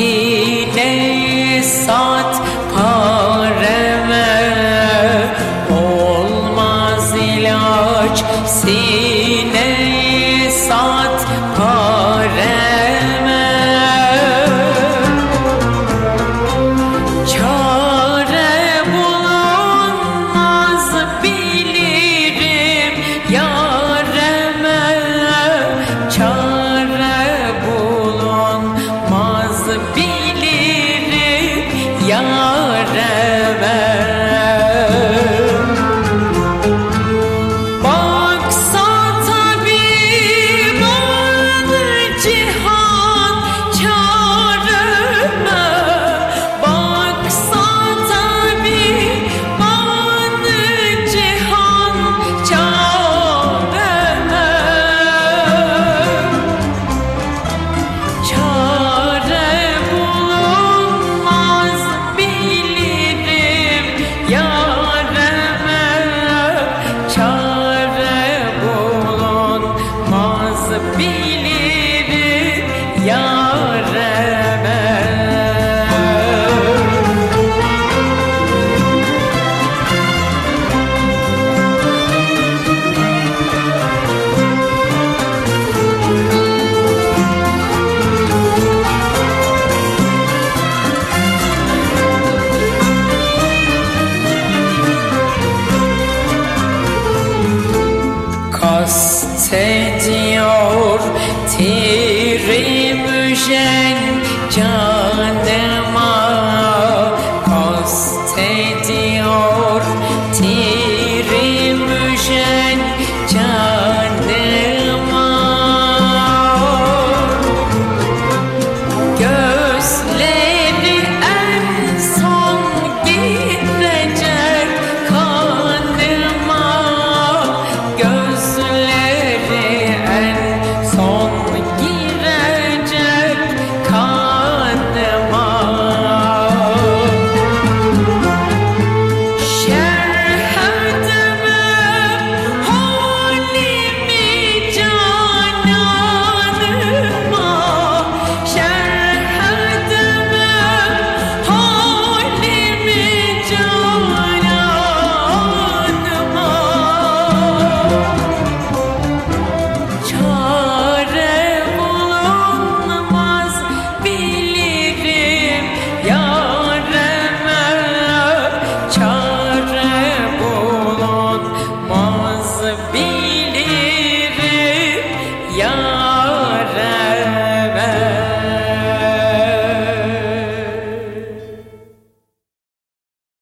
yine sat pareme. Olmaz ilaç sineye. وجمال kastediyor tiz Chang John